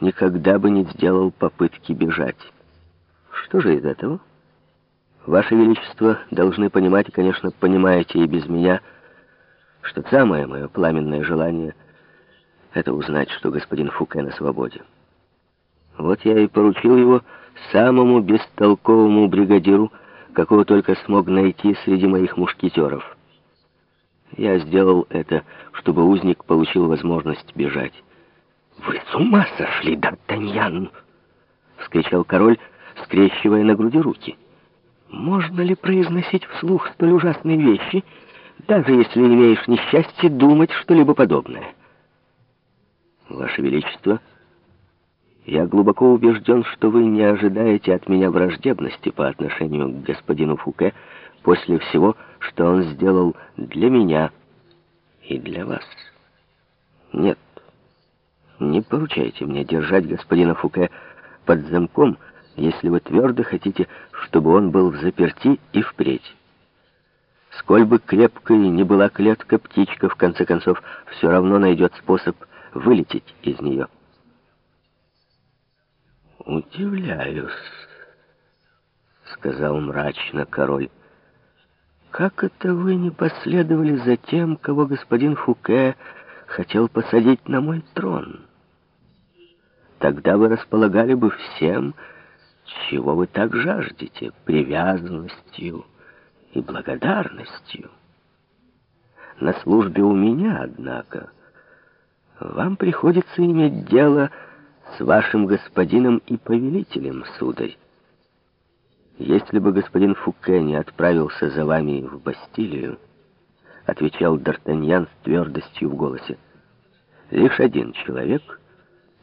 никогда бы не сделал попытки бежать. Что же из этого? Ваше Величество должны понимать, и, конечно, понимаете и без меня, что самое мое пламенное желание — это узнать, что господин Фуке на свободе. Вот я и поручил его самому бестолковому бригадиру, какого только смог найти среди моих мушкетеров. Я сделал это, чтобы узник получил возможность бежать. «Вы с ума сошли, Д'Артаньян!» — вскричал король, скрещивая на груди руки. «Можно ли произносить вслух столь ужасные вещи, даже если имеешь несчастье думать что-либо подобное?» «Ваше Величество!» Я глубоко убежден, что вы не ожидаете от меня враждебности по отношению к господину Фуке после всего, что он сделал для меня и для вас. Нет, не поручайте мне держать господина Фуке под замком, если вы твердо хотите, чтобы он был в заперти и впредь. Сколь бы крепкой ни была клетка, птичка, в конце концов, все равно найдет способ вылететь из нее. «Удивляюсь», — сказал мрачно король. «Как это вы не последовали за тем, кого господин Фуке хотел посадить на мой трон? Тогда вы располагали бы всем, чего вы так жаждете, привязанностью и благодарностью. На службе у меня, однако, вам приходится иметь дело с вашим господином и повелителем, сударь. Если бы господин Фуке не отправился за вами в Бастилию, отвечал Д'Артаньян с твердостью в голосе, лишь один человек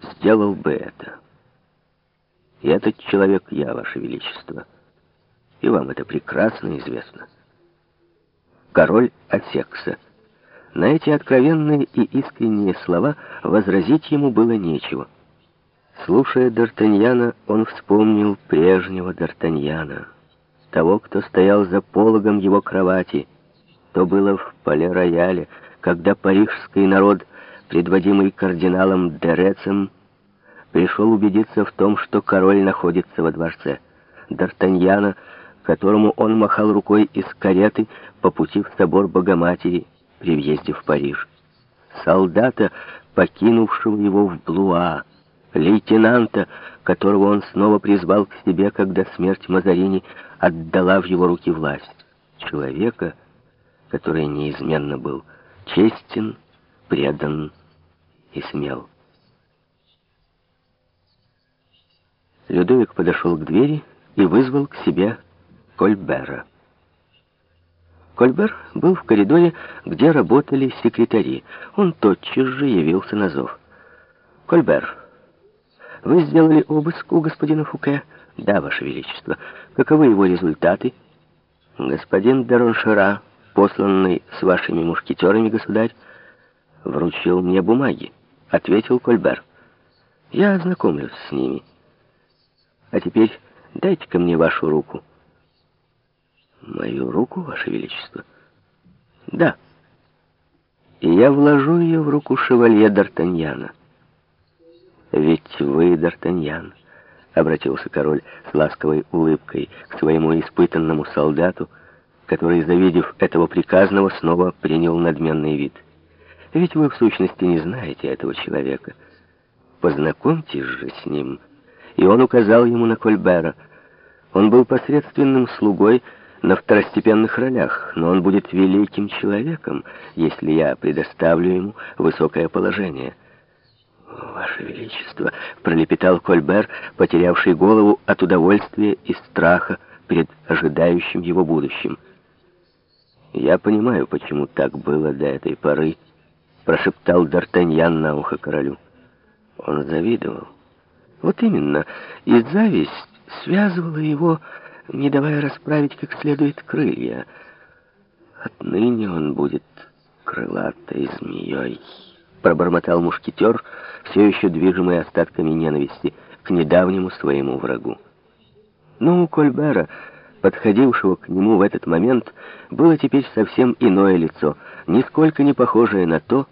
сделал бы это. И этот человек я, ваше величество. И вам это прекрасно известно. Король Осекса. На эти откровенные и искренние слова возразить ему было нечего. Слушая Д'Артаньяна, он вспомнил прежнего Д'Артаньяна, того, кто стоял за пологом его кровати. То было в Пале-Рояле, когда парижский народ, предводимый кардиналом Дерецем, пришел убедиться в том, что король находится во дворце. Д'Артаньяна, которому он махал рукой из кареты по пути в собор Богоматери при въезде в Париж. Солдата, покинувшего его в Блуа, лейтенанта, которого он снова призвал к себе, когда смерть Мазарини отдала в его руки власть. Человека, который неизменно был честен, предан и смел. Людовик подошел к двери и вызвал к себе Кольбера. Кольбер был в коридоре, где работали секретари. Он тотчас же явился на зов. «Кольбер», вы сделали обыск у господина Фуке? Да, Ваше Величество. Каковы его результаты? Господин Дероншера, посланный с вашими мушкетерами, государь, вручил мне бумаги, ответил Кольбер. Я ознакомлюсь с ними. А теперь дайте-ка мне вашу руку. Мою руку, Ваше Величество? Да. И я вложу ее в руку шевалье Д'Артаньяна. «Ведь вы, Д'Артаньян», — обратился король с ласковой улыбкой к своему испытанному солдату, который, завидев этого приказного, снова принял надменный вид. «Ведь вы, в сущности, не знаете этого человека. Познакомьтесь же с ним». И он указал ему на Кольбера. Он был посредственным слугой на второстепенных ролях, но он будет великим человеком, если я предоставлю ему высокое положение. «Ваше Величество!» — пролепетал Кольбер, потерявший голову от удовольствия и страха перед ожидающим его будущим. «Я понимаю, почему так было до этой поры», — прошептал Д'Артаньян на ухо королю. Он завидовал. Вот именно, и зависть связывала его, не давая расправить как следует крылья. Отныне он будет крылатой змеей пробормотал мушкетер, все еще движимый остатками ненависти к недавнему своему врагу. Но у Кольбера, подходившего к нему в этот момент, было теперь совсем иное лицо, нисколько не похожее на то,